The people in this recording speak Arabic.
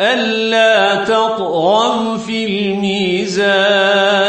ألا تطغوا في الميزان